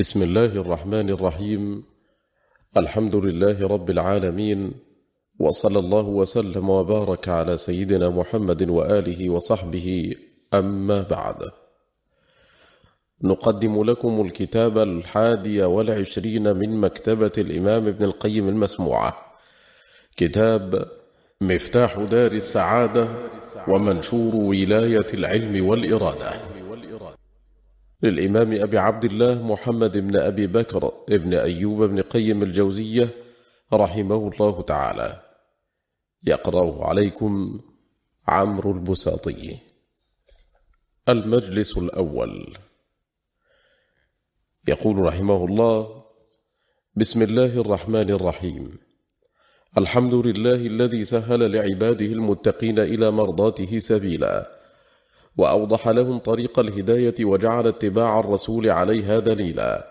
بسم الله الرحمن الرحيم. الحمد لله رب العالمين. وصلى الله وسلم وبارك على سيدنا محمد وآله وصحبه. أما بعد. نقدم لكم الكتاب الحادي والعشرين من مكتبة الإمام ابن القيم المسموعة. كتاب مفتاح دار السعادة ومنشور ولاية العلم والإرادة. للإمام أبي عبد الله محمد بن أبي بكر ابن أيوب بن قيم الجوزية رحمه الله تعالى. يقرأ عليكم عمرو البساطي. المجلس الأول. يقول رحمه الله بسم الله الرحمن الرحيم. الحمد لله الذي سهل لعباده المتقين إلى مرضاته سبيلا. وأوضح لهم طريق الهداية وجعل اتباع الرسول عليها دليلا.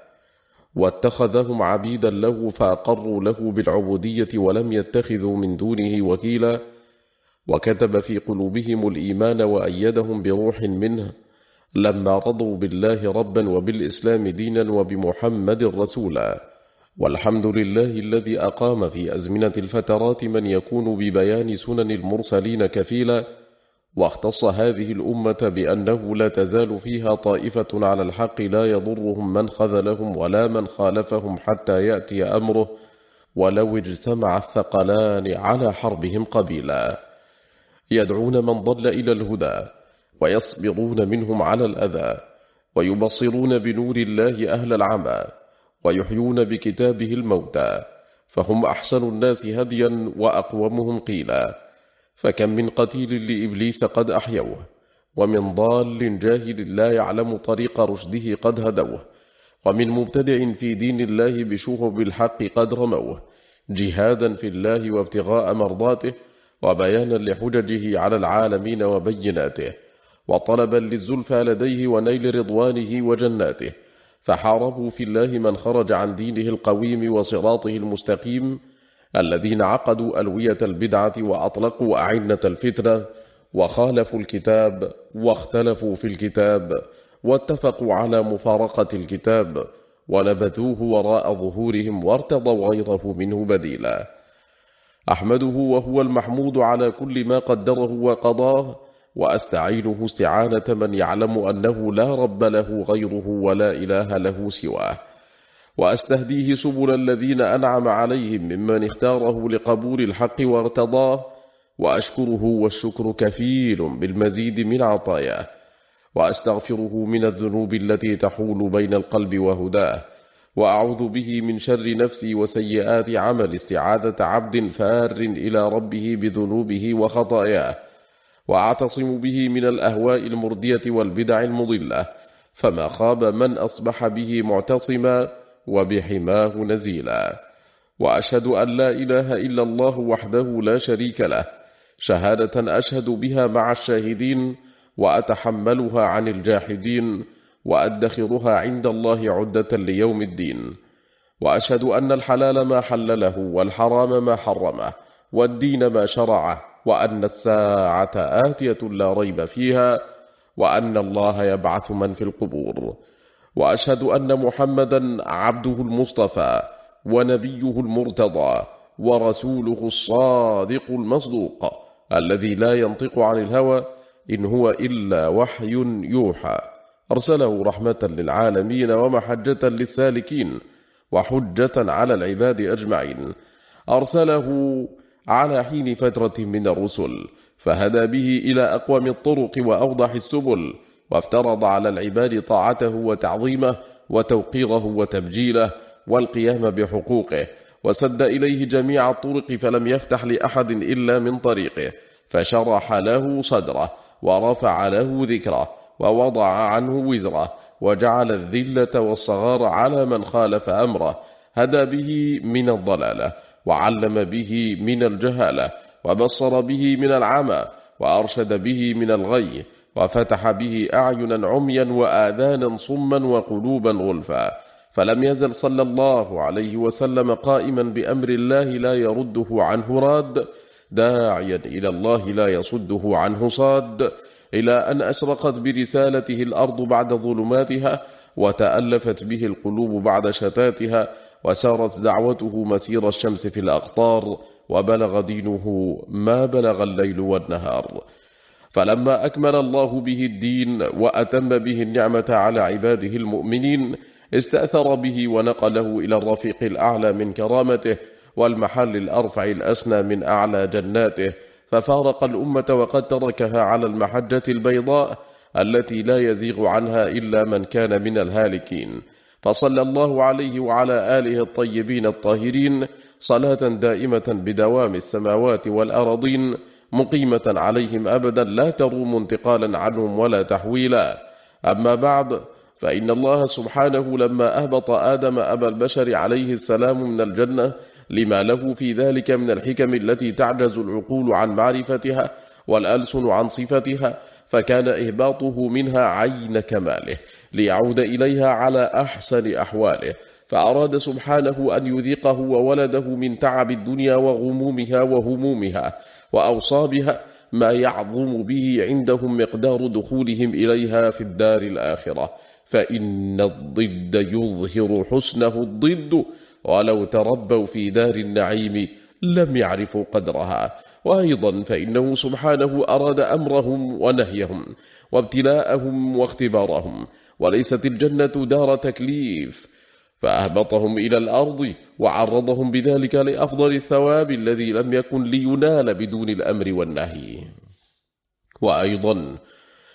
واتخذهم عبيدا له فأقروا له بالعبودية ولم يتخذوا من دونه وكيلا. وكتب في قلوبهم الإيمان وأيدهم بروح منه. لما رضوا بالله ربا وبالإسلام دينا وبمحمد رسولا والحمد لله الذي أقام في أزمنة الفترات من يكون ببيان سنن المرسلين كفيلا. واختص هذه الأمة بأنه لا تزال فيها طائفة على الحق لا يضرهم من خذلهم ولا من خالفهم حتى يأتي أمره ولو اجتمع الثقلان على حربهم قبيلا. يدعون من ضل إلى الهدى ويصبرون منهم على الأذى ويبصرون بنور الله أهل العمى ويحيون بكتابه الموتى فهم أحسن الناس هديا وأقومهم قيلا. فكم من قتيل لإبليس قد أحيوه ومن ضال جاهل لا يعلم طريق رشده قد هدوه ومن مبتدع في دين الله بشهب الحق قد رموه جهادا في الله وابتغاء مرضاته وبيانا لحججه على العالمين وبيناته وطلبا للزلفى لديه ونيل رضوانه وجناته فحاربوا في الله من خرج عن دينه القويم وصراطه المستقيم الذين عقدوا ألوية البدعة وأطلقوا أعنة الفتنة وخالفوا الكتاب واختلفوا في الكتاب واتفقوا على مفارقة الكتاب ونبذوه وراء ظهورهم وارتضوا غيره منه بديلا. أحمده وهو المحمود على كل ما قدره وقضاه وأستعينه استعانة من يعلم أنه لا رب له غيره ولا إله له سواه. وأستهديه سبل الذين أنعم عليهم ممن اختاره لقبول الحق وارتضاه وأشكره والشكر كفيل بالمزيد من عطاياه وأستغفره من الذنوب التي تحول بين القلب وهداه وأعوذ به من شر نفسي وسيئات عمل استعادة عبد فار إلى ربه بذنوبه وخطاياه وأعتصم به من الأهواء المردية والبدع المضلة فما خاب من أصبح به معتصما وبحماه نزيلا. وأشهد أن لا إله إلا الله وحده لا شريك له. شهادة أشهد بها مع الشاهدين وأتحملها عن الجاحدين وأدخرها عند الله عدة ليوم الدين. وأشهد أن الحلال ما حلله والحرام ما حرمه والدين ما شرعه وأن الساعة آتية لا ريب فيها وأن الله يبعث من في القبور. وأشهد أن محمدا عبده المصطفى ونبيه المرتضى ورسوله الصادق المصدوق الذي لا ينطق عن الهوى إن هو إلا وحي يوحى. أرسله رحمة للعالمين ومحجة للسالكين وحجة على العباد أجمعين. أرسله على حين فترة من الرسل فهدى به إلى أقوم الطرق وأوضح السبل وافترض على العباد طاعته وتعظيمه وتوقيره وتبجيله والقيام بحقوقه وسد إليه جميع الطرق فلم يفتح لأحد إلا من طريقه فشرح له صدره ورفع له ذكره ووضع عنه وزره وجعل الذلة والصغار على من خالف أمره هدى به من الضلالة وعلم به من الجهالة وبصر به من العمى وأرشد به من الغي وفتح به أعينا عميا وآذانا صما وقلوبا غلفا. فلم يزل صلى الله عليه وسلم قائما بأمر الله لا يرده عنه راد داعيا إلى الله لا يصده عنه صاد. إلى أن أشرقت برسالته الأرض بعد ظلماتها وتألفت به القلوب بعد شتاتها وسارت دعوته مسير الشمس في الأقطار وبلغ دينه ما بلغ الليل والنهار. فلما أكمل الله به الدين وأتم به النعمة على عباده المؤمنين استأثر به ونقله إلى الرفيق الأعلى من كرامته والمحل الأرفع الأسنى من أعلى جناته. ففارق الأمة وقد تركها على المحجة البيضاء التي لا يزيغ عنها إلا من كان من الهالكين. فصلى الله عليه وعلى آله الطيبين الطاهرين صلاة دائمة بدوام السماوات والأرضين مقيمة عليهم أبدا لا تروم انتقالا عنهم ولا تحويلا. أما بعد فإن الله سبحانه لما أهبط آدم أبا البشر عليه السلام من الجنة لما له في ذلك من الحكم التي تعجز العقول عن معرفتها والألسن عن صفتها فكان إهباطه منها عين كماله ليعود إليها على أحسن أحواله. فأراد سبحانه أن يذيقه وولده من تعب الدنيا وغمومها وهمومها. وأوصابها ما يعظم به عندهم مقدار دخولهم إليها في الدار الآخرة. فإن الضد يظهر حسنه الضد ولو تربوا في دار النعيم لم يعرفوا قدرها. وأيضا فإنه سبحانه أراد أمرهم ونهيهم وابتلاءهم واختبارهم. وليست الجنة دار تكليف فأهبطهم إلى الأرض وعرضهم بذلك لأفضل الثواب الذي لم يكن لينال بدون الأمر والنهي. وأيضا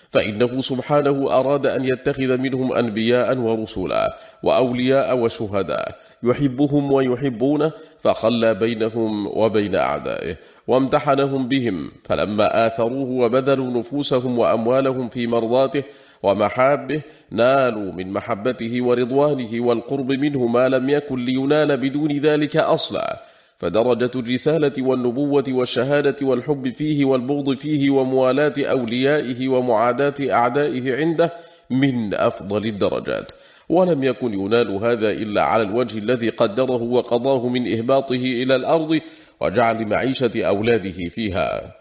فإنه سبحانه أراد أن يتخذ منهم أنبياء ورسلا وأولياء وشهداء يحبهم ويحبونه فخلى بينهم وبين أعدائه وامتحنهم بهم فلما آثروه وبذلوا نفوسهم وأموالهم في مرضاته ومحابه نالوا من محبته ورضوانه والقرب منه ما لم يكن لينال بدون ذلك أصلا. فدرجة الرسالة والنبوة والشهادة والحب فيه والبغض فيه وموالاة أوليائه ومعاداة أعدائه عنده من أفضل الدرجات. ولم يكن ينال هذا إلا على الوجه الذي قدره وقضاه من إهباطه إلى الأرض وجعل معيشة أولاده فيها.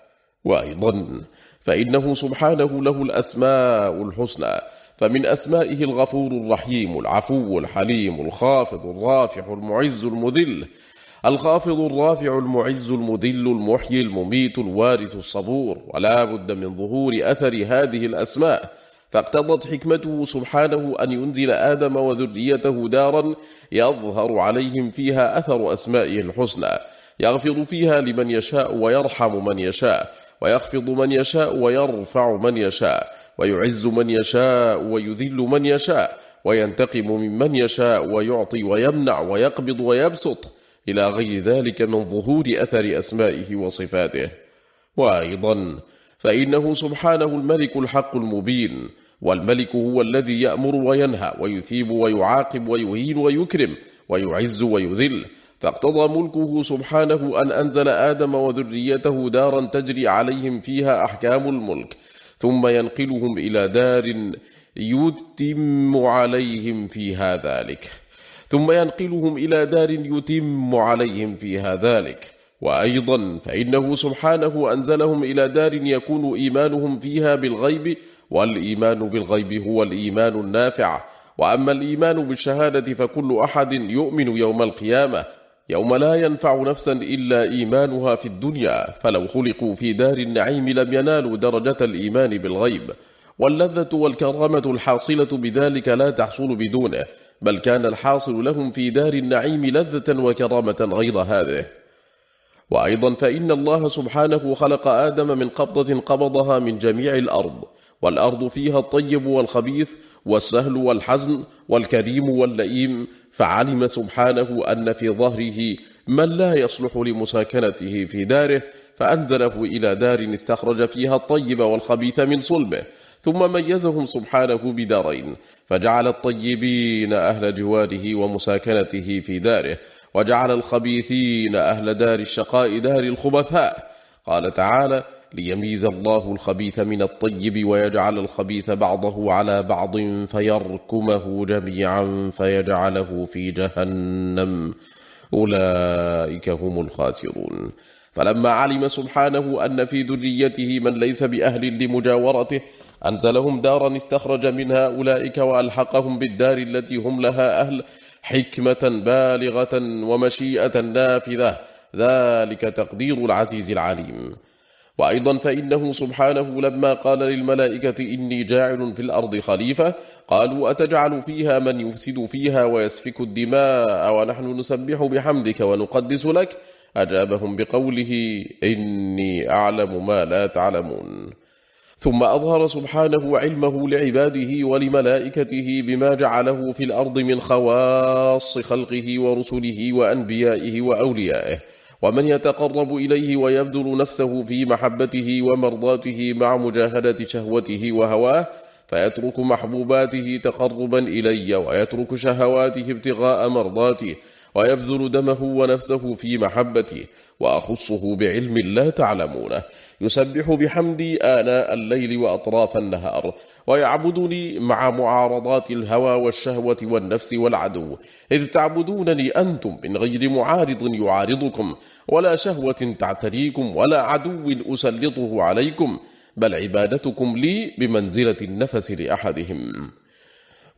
وأيضا فإنه سبحانه له الأسماء الحسنى فمن أسمائه الغفور الرحيم العفو الحليم الخافض الرافع المعز المذل الخافض الرافع المعز المذل المحيي المميت الوارث الصبور ولا بد من ظهور أثر هذه الأسماء. فاقتضت حكمته سبحانه أن ينزل آدم وذريته دارا يظهر عليهم فيها أثر أسمائه الحسنى. يغفر فيها لمن يشاء ويرحم من يشاء ويخفض من يشاء ويرفع من يشاء ويعز من يشاء ويذل من يشاء وينتقم ممن يشاء ويعطي ويمنع ويقبض ويبسط. إلى غير ذلك من ظهور أثر أسمائه وصفاته. وأيضا فإنه سبحانه الملك الحق المبين. والملك هو الذي يأمر وينهى ويثيب ويعاقب ويهين ويكرم ويعز ويذل. فاقتضى ملكه سبحانه أن أنزل آدم وذريته دارا تجري عليهم فيها أحكام الملك. ثم ينقلهم إلى دار يتم عليهم فيها ذلك. ثم ينقلهم إلى دار يتم عليهم فيها ذلك. وأيضا فإنه سبحانه أنزلهم إلى دار يكون إيمانهم فيها بالغيب والإيمان بالغيب هو الإيمان النافع. وأما الإيمان بالشهادة فكل أحد يؤمن يوم القيامة يوم لا ينفع نفسا إلا إيمانها في الدنيا. فلو خلقوا في دار النعيم لم ينالوا درجة الإيمان بالغيب. واللذة والكرامة الحاصلة بذلك لا تحصل بدونه. بل كان الحاصل لهم في دار النعيم لذة وكرامة غير هذه. وأيضا فإن الله سبحانه خلق آدم من قبضة قبضها من جميع الأرض. والأرض فيها الطيب والخبيث والسهل والحزن والكريم واللئيم فعلم سبحانه أن في ظهره من لا يصلح لمساكنته في داره فأنزله إلى دار استخرج فيها الطيب والخبيث من صلبه ثم ميزهم سبحانه بدارين فجعل الطيبين أهل جواره ومساكنته في داره وجعل الخبيثين أهل دار الشقاء دار الخبثاء. قال تعالى ليميز الله الخبيث من الطيب ويجعل الخبيث بعضه على بعض فيركمه جميعا فيجعله في جهنم. أولئك هم الخاسرون. فلما علم سبحانه أن في ذريته من ليس بأهل لمجاورته أنزلهم دارا استخرج منها أولئك وألحقهم بالدار التي هم لها أهل حكمة بالغة ومشيئة نافذة. ذلك تقدير العزيز العليم. وأيضا فإنه سبحانه لما قال للملائكة إني جاعل في الأرض خليفة قالوا أتجعل فيها من يفسد فيها ويسفك الدماء ونحن نسبح بحمدك ونقدس لك؟ أجابهم بقوله إني أعلم ما لا تعلمون. ثم أظهر سبحانه علمه لعباده ولملائكته بما جعله في الأرض من خواص خلقه ورسله وأنبيائه وأوليائه. ومن يتقرب إليه ويبذل نفسه في محبته ومرضاته مع مجاهدة شهوته وهواه فيترك محبوباته تقربا إلي ويترك شهواته ابتغاء مرضاته. ويبذل دمه ونفسه في محبتي وأخصه بعلم لا تعلمونه. يسبح بحمدي آناء الليل وأطراف النهار ويعبدني مع معارضات الهوى والشهوة والنفس والعدو. إذ تعبدونني أنتم من غير معارض يعارضكم ولا شهوة تعتريكم ولا عدو أسلطه عليكم بل عبادتكم لي بمنزلة النفس لأحدهم.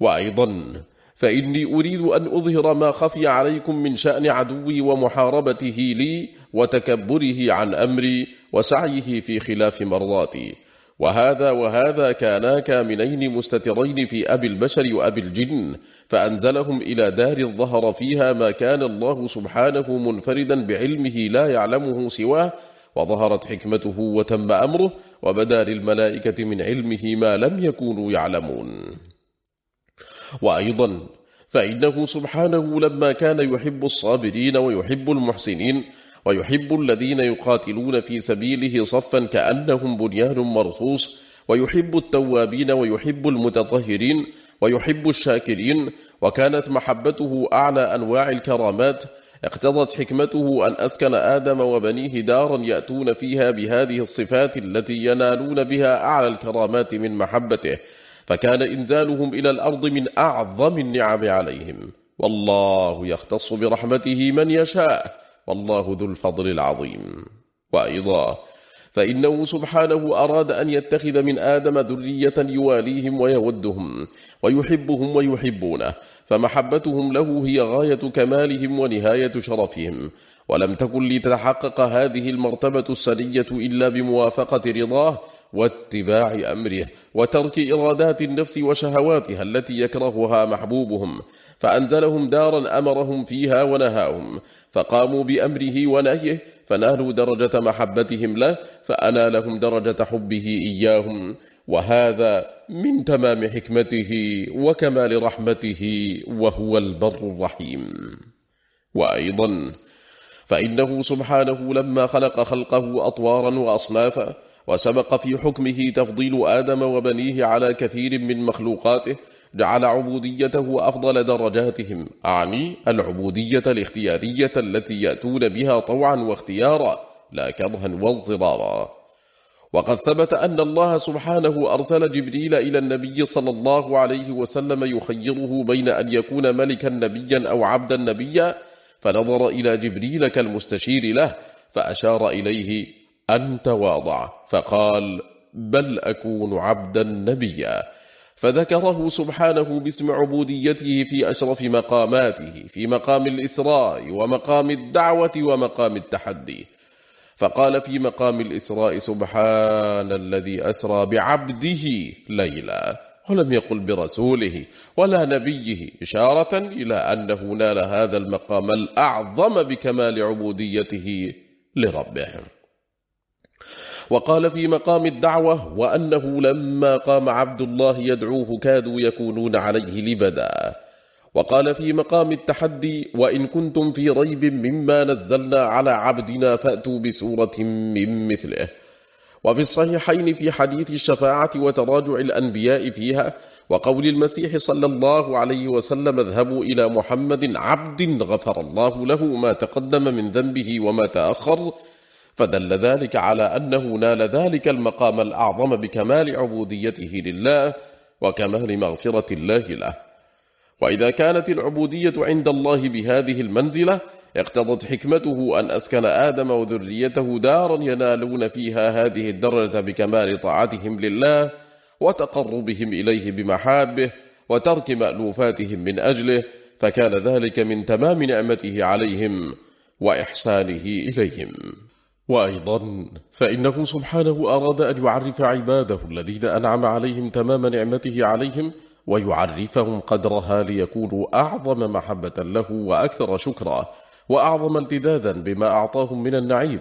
وأيضا فإني أريد أن أظهر ما خفي عليكم من شأن عدوي ومحاربته لي وتكبره عن أمري وسعيه في خلاف مرضاتي. وهذا وهذا كانا كامنين مستترين في أبي البشر وأبي الجن فأنزلهم إلى دار الظهر فيها ما كان الله سبحانه منفردا بعلمه لا يعلمه سواه وظهرت حكمته وتم أمره وبدا للملائكة من علمه ما لم يكونوا يعلمون. وأيضا فإنه سبحانه لما كان يحب الصابرين ويحب المحسنين ويحب الذين يقاتلون في سبيله صفا كأنهم بنيان مرصوص ويحب التوابين ويحب المتطهرين ويحب الشاكرين وكانت محبته أعلى أنواع الكرامات اقتضت حكمته أن أسكن آدم وبنيه دارا يأتون فيها بهذه الصفات التي ينالون بها أعلى الكرامات من محبته فكان إنزالهم إلى الأرض من أعظم النعم عليهم. والله يختص برحمته من يشاء. والله ذو الفضل العظيم. وأيضا فإنه سبحانه أراد أن يتخذ من آدم ذرية يواليهم ويودهم ويحبهم ويحبونه فمحبتهم له هي غاية كمالهم ونهاية شرفهم. ولم تكن لتتحقق هذه المرتبة السرية إلا بموافقة رضاه واتباع أمره وترك إرادات النفس وشهواتها التي يكرهها محبوبهم فأنزلهم دارا أمرهم فيها ونهاهم فقاموا بأمره ونهيه فنالوا درجة محبتهم له فأنالهم درجة حبه إياهم. وهذا من تمام حكمته وكمال رحمته وهو البر الرحيم. وأيضا فإنه سبحانه لما خلق خلقه أطوارا وأصنافا وسبق في حكمه تفضيل آدم وبنيه على كثير من مخلوقاته جعل عبوديته أفضل درجاتهم. أعني العبودية الاختيارية التي يأتون بها طوعا واختيارا لا كرها واضطرارا وقد ثبت أن الله سبحانه أرسل جبريل إلى النبي صلى الله عليه وسلم يخيره بين أن يكون ملكا نبيا أو عبدا نبيا فنظر إلى جبريل كالمستشير له فأشار إليه أن تواضع فقال بل أكون عبدا نبيا. فذكره سبحانه باسم عبوديته في أشرف مقاماته في مقام الإسراء ومقام الدعوة ومقام التحدي. فقال في مقام الإسراء سبحان الذي أسرى بعبده ليلا ولم يقل برسوله ولا نبيه إشارة إلى أنه نال هذا المقام الأعظم بكمال عبوديته لربه. وقال في مقام الدعوة وأنه لما قام عبد الله يدعوه كادوا يكونون عليه لبدا. وقال في مقام التحدي وإن كنتم في ريب مما نزلنا على عبدنا فأتوا بسورة من مثله. وفي الصحيحين في حديث الشفاعة وتراجع الأنبياء فيها وقول المسيح صلى الله عليه وسلم اذهبوا إلى محمد عبد غفر الله له ما تقدم من ذنبه وما تأخر فدل ذلك على أنه نال ذلك المقام الأعظم بكمال عبوديته لله وكمال مغفرة الله له. وإذا كانت العبودية عند الله بهذه المنزلة اقتضت حكمته أن أسكن آدم وذريته دارا ينالون فيها هذه الدرجة بكمال طاعتهم لله وتقربهم إليه بمحابه وترك مألوفاتهم من أجله فكان ذلك من تمام نعمته عليهم وإحسانه إليهم. وأيضا فإنه سبحانه أراد أن يعرف عباده الذين أنعم عليهم تمام نعمته عليهم ويعرفهم قدرها ليكونوا أعظم محبة له وأكثر شكرا وأعظم التدادا بما أعطاهم من النعيم.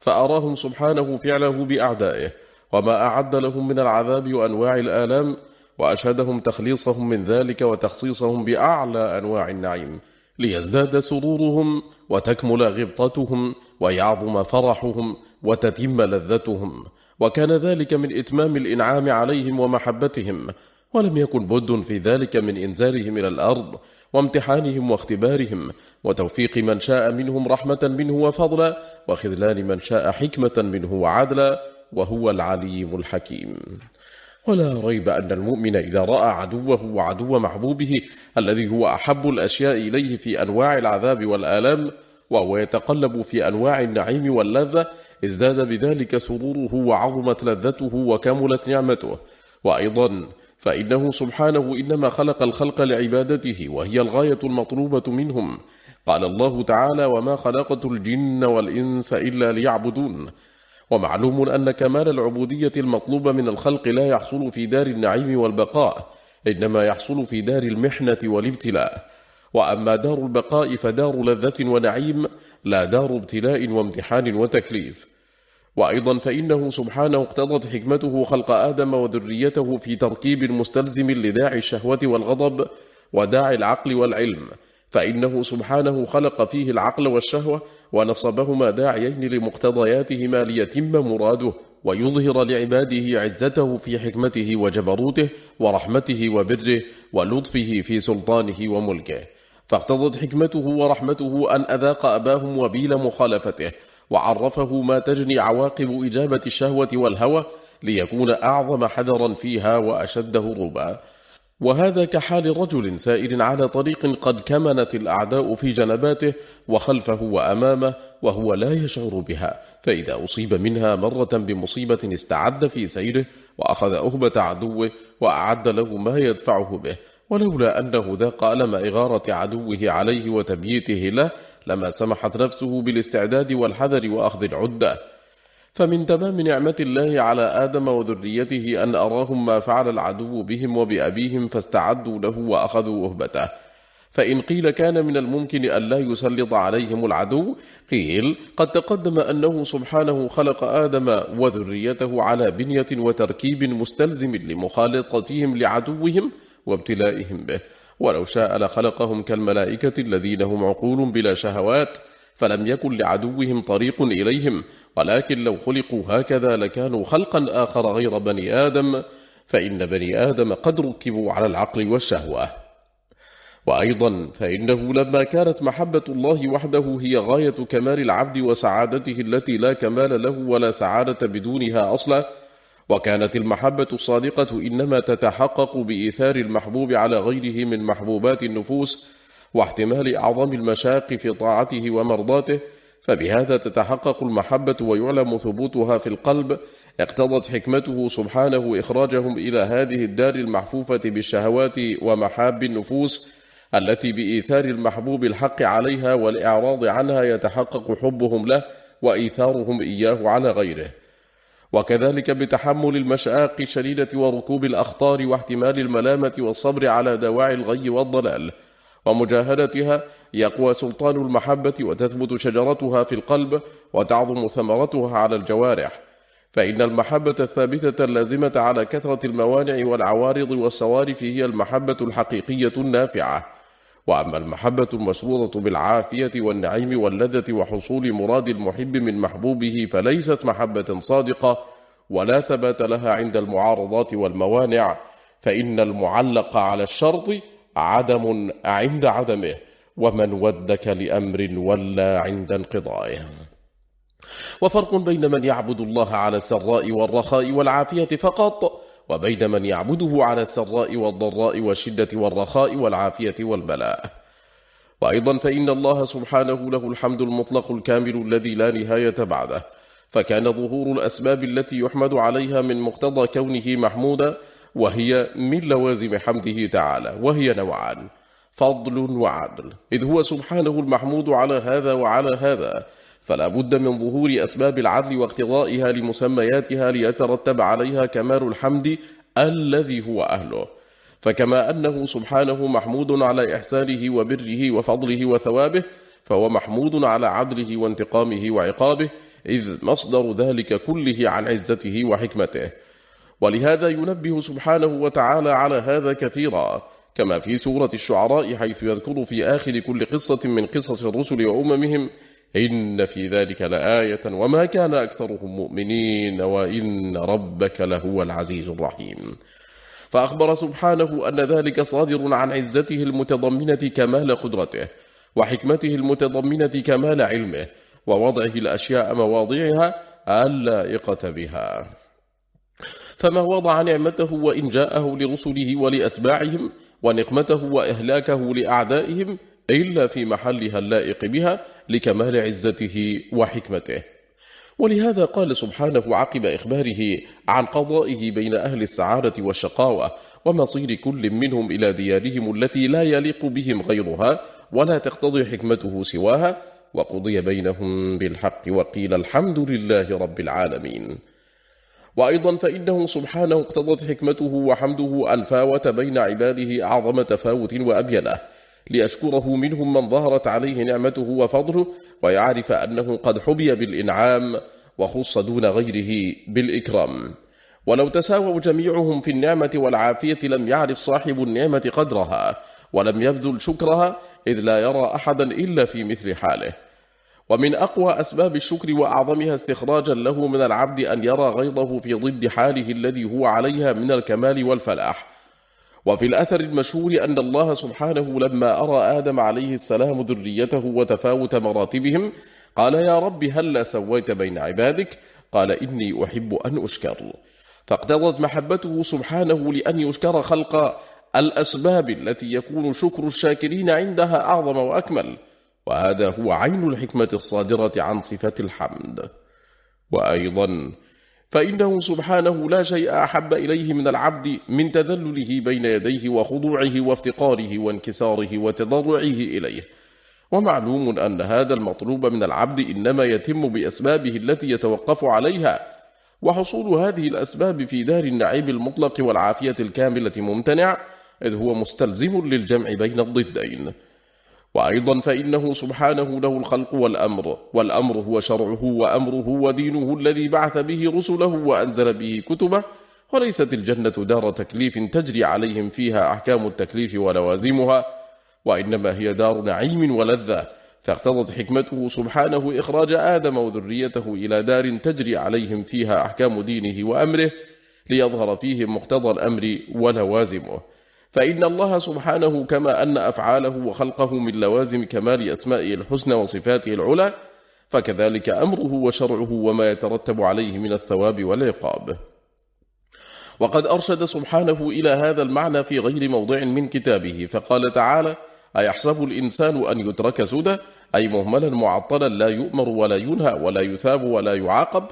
فأراهم سبحانه فعله بأعدائه وما أعد لهم من العذاب وأنواع الآلام وأشهدهم تخليصهم من ذلك وتخصيصهم بأعلى أنواع النعيم. ليزداد سرورهم وتكمل غبطتهم ويعظم فرحهم وتتم لذتهم. وكان ذلك من إتمام الإنعام عليهم ومحبتهم ولم يكن بد في ذلك من إنزالهم إلى الأرض وامتحانهم واختبارهم. وتوفيق من شاء منهم رحمة منه وفضلا وخذلان من شاء حكمة منه وعدلا وهو العليم الحكيم. ولا ريب أن المؤمن إذا رأى عدوه وعدو محبوبه الذي هو أحب الأشياء إليه في أنواع العذاب والآلام وهو يتقلب في أنواع النعيم واللذة ازداد بذلك سروره وعظمت لذته وكملت نعمته. وأيضا فإنه سبحانه إنما خلق الخلق لعبادته وهي الغاية المطلوبة منهم. قال الله تعالى وما خلقت الجن والإنس إلا ليعبدون ومعلوم أن كمال العبودية المطلوب من الخلق لا يحصل في دار النعيم والبقاء إنما يحصل في دار المحنة والابتلاء. وأما دار البقاء فدار لذة ونعيم لا دار ابتلاء وامتحان وتكليف. وأيضا فإنه سبحانه اقتضت حكمته خلق آدم وذريته في تركيب مستلزم لداعي الشهوة والغضب وداعي العقل والعلم. فإنه سبحانه خلق فيه العقل والشهوة ونصبهما داعيين لمقتضياتهما ليتم مراده ويظهر لعباده عزته في حكمته وجبروته ورحمته وبره ولطفه في سلطانه وملكه. فاقتضت حكمته ورحمته أن أذاق أباهم وبيل مخالفته وعرفه ما تجني عواقب إجابة الشهوة والهوى ليكون أعظم حذرا فيها وأشد هروبا وهذا كحال رجل سائر على طريق قد كمنت الأعداء في جنباته وخلفه وأمامه وهو لا يشعر بها فإذا أصيب منها مرة بمصيبة استعد في سيره وأخذ أهبة عدوه وأعد له ما يدفعه به ولولا أنه ذاق ألم إغارة عدوه عليه وتبييته له لما سمحت نفسه بالاستعداد والحذر وأخذ العدة. فمن تمام نعمة الله على آدم وذريته أن أراهم ما فعل العدو بهم وبأبيهم فاستعدوا له وأخذوا أهبته. فإن قيل كان من الممكن أن لا يسلط عليهم العدو قيل قد تقدم أنه سبحانه خلق آدم وذريته على بنية وتركيب مستلزم لمخالطتهم لعدوهم وابتلائهم به. ولو شاء لخلقهم كالملائكة الذين هم عقول بلا شهوات فلم يكن لعدوهم طريق إليهم ولكن لو خلقوا هكذا لكانوا خلقا آخر غير بني آدم فإن بني آدم قد ركبوا على العقل والشهوة. وأيضا فإنه لما كانت محبة الله وحده هي غاية كمال العبد وسعادته التي لا كمال له ولا سعادة بدونها أصلا وكانت المحبة الصادقة إنما تتحقق بإيثار المحبوب على غيره من محبوبات النفوس واحتمال أعظم المشاق في طاعته ومرضاته فبهذا تتحقق المحبة ويعلم ثبوتها في القلب اقتضت حكمته سبحانه إخراجهم إلى هذه الدار المحفوفة بالشهوات ومحاب النفوس التي بإيثار المحبوب الحق عليها والإعراض عنها يتحقق حبهم له وإيثارهم إياه على غيره. وكذلك بتحمل المشاق الشديدة وركوب الأخطار واحتمال الملامة والصبر على دواعي الغي والضلال. ومجاهدتها يقوى سلطان المحبة وتثبت شجرتها في القلب وتعظم ثمرتها على الجوارح. فإن المحبة الثابتة اللازمة على كثرة الموانع والعوارض والصوارف هي المحبة الحقيقية النافعة. وأما المحبة المشروطة بالعافية والنعيم واللذة وحصول مراد المحب من محبوبه فليست محبة صادقة ولا ثبات لها عند المعارضات والموانع. فإن المعلق على الشرط عدم عند عدمه ومن ودك لأمر ولا عند انقضائه. وفرق بين من يعبد الله على السراء والرخاء والعافية فقط وبين من يعبده على السراء والضراء والشدة والرخاء والعافية والبلاء. وأيضا فإن الله سبحانه له الحمد المطلق الكامل الذي لا نهاية بعده. فكان ظهور الأسباب التي يحمد عليها من مقتضى كونه محمودا وهي من لوازم حمده تعالى وهي نوعان فضل وعدل. إذ هو سبحانه المحمود على هذا وعلى هذا فلا بد من ظهور أسباب العدل واقتضائها لمسمياتها ليترتب عليها كمال الحمد الذي هو أهله. فكما أنه سبحانه محمود على إحسانه وبره وفضله وثوابه فهو محمود على عدله وانتقامه وعقابه إذ مصدر ذلك كله عن عزته وحكمته. ولهذا ينبه سبحانه وتعالى على هذا كثيرا كما في سورة الشعراء حيث يذكر في آخر كل قصة من قصص الرسل وأممهم إن في ذلك لآية وما كان أكثرهم مؤمنين وإن ربك لهو العزيز الرحيم. فأخبر سبحانه أن ذلك صادر عن عزته المتضمنة كمال قدرته وحكمته المتضمنة كمال علمه ووضعه الأشياء مواضعها اللائقة بها. فما وضع نعمته وإن جاءه لرسله ولأتباعهم ونقمته وإهلاكه لأعدائهم إلا في محلها اللائق بها لكمال عزته وحكمته. ولهذا قال سبحانه عقب إخباره عن قضائه بين أهل السعادة والشقاوة ومصير كل منهم إلى ديارهم التي لا يليق بهم غيرها ولا تقتضي حكمته سواها وقضي بينهم بالحق وقيل الحمد لله رب العالمين. وأيضا فإنه سبحانه اقتضت حكمته وحمده أن فاوت بين عباده أعظم تفاوت وأبينه لأشكره منهم من ظهرت عليه نعمته وفضله ويعرف أنه قد حبي بالإنعام وخص دون غيره بالإكرام. ولو تساووا جميعهم في النعمة والعافية لم يعرف صاحب النعمة قدرها ولم يبذل شكرها إذ لا يرى أحدا إلا في مثل حاله. ومن أقوى أسباب الشكر وأعظمها استخراجا له من العبد أن يرى غيظه في ضد حاله الذي هو عليها من الكمال والفلاح. وفي الأثر المشهور أن الله سبحانه لما أرى آدم عليه السلام ذريته وتفاوت مراتبهم قال يا رب هل سويت بين عبادك؟ قال إني أحب أن أشكر. فاقتضت محبته سبحانه لأن يشكر خلق الأسباب التي يكون شكر الشاكرين عندها أعظم وأكمل. وهذا هو عين الحكمة الصادرة عن صفة الحمد. وأيضا فإنه سبحانه لا شيء أحب إليه من العبد من تذلله بين يديه وخضوعه وافتقاره وانكساره وتضرعه إليه. ومعلوم أن هذا المطلوب من العبد إنما يتم بأسبابه التي يتوقف عليها. وحصول هذه الأسباب في دار النعيم المطلق والعافية الكاملة ممتنع إذ هو مستلزم للجمع بين الضدين. وأيضا فإنه سبحانه له الخلق والأمر والأمر هو شرعه وأمره ودينه الذي بعث به رسله وأنزل به كتبه وليست الجنة دار تكليف تجري عليهم فيها أحكام التكليف ولوازمها وإنما هي دار نعيم ولذة. فاقتضت حكمته سبحانه إخراج آدم وذريته إلى دار تجري عليهم فيها أحكام دينه وأمره ليظهر فيهم مقتضى الأمر ولوازمه. فإن الله سبحانه كما أن أفعاله وخلقه من لوازم كمال أسمائه الحسنى وصفاته العلى فكذلك أمره وشرعه وما يترتب عليه من الثواب والعقاب. وقد أرشد سبحانه إلى هذا المعنى في غير موضع من كتابه فقال تعالى أيحسب الإنسان أن يترك سدى؟ أي مهملا معطلا لا يؤمر ولا ينهى ولا يثاب ولا يعاقب؟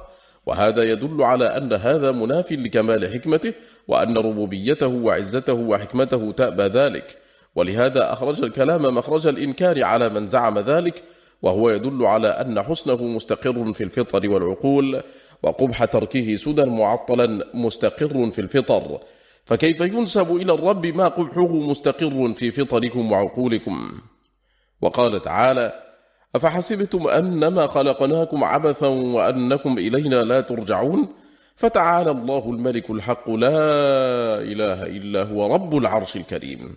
وهذا يدل على أن هذا مناف لكمال حكمته وأن ربوبيته وعزته وحكمته تأبى ذلك. ولهذا أخرج الكلام مخرج الإنكار على من زعم ذلك وهو يدل على أن حسنه مستقر في الفطر والعقول وقبح تركه سدى معطلا مستقر في الفطر. فكيف ينسب إلى الرب ما قبحه مستقر في فطركم وعقولكم؟ وقال تعالى أفحسبتم أنما خلقناكم عبثا وأنكم إلينا لا ترجعون؟ فتعالى الله الملك الحق لا إله إلا هو رب العرش الكريم.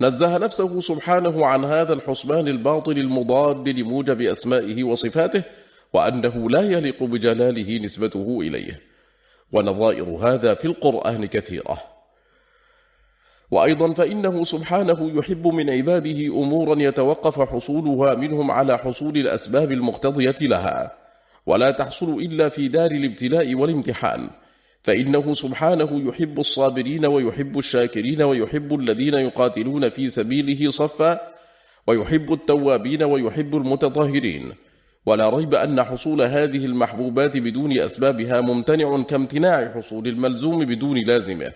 نزه نفسه سبحانه عن هذا الحسبان الباطل المضاد لموجب أسمائه وصفاته وأنه لا يليق بجلاله نسبته إليه. ونظائر هذا في القرآن كثيرة. وأيضا فإنه سبحانه يحب من عباده أمورا يتوقف حصولها منهم على حصول الأسباب المقتضية لها. ولا تحصل إلا في دار الابتلاء والامتحان. فإنه سبحانه يحب الصابرين ويحب الشاكرين ويحب الذين يقاتلون في سبيله صفا ويحب التوابين ويحب المتطهرين. ولا ريب أن حصول هذه المحبوبات بدون أسبابها ممتنع كامتناع حصول الملزوم بدون لازمه.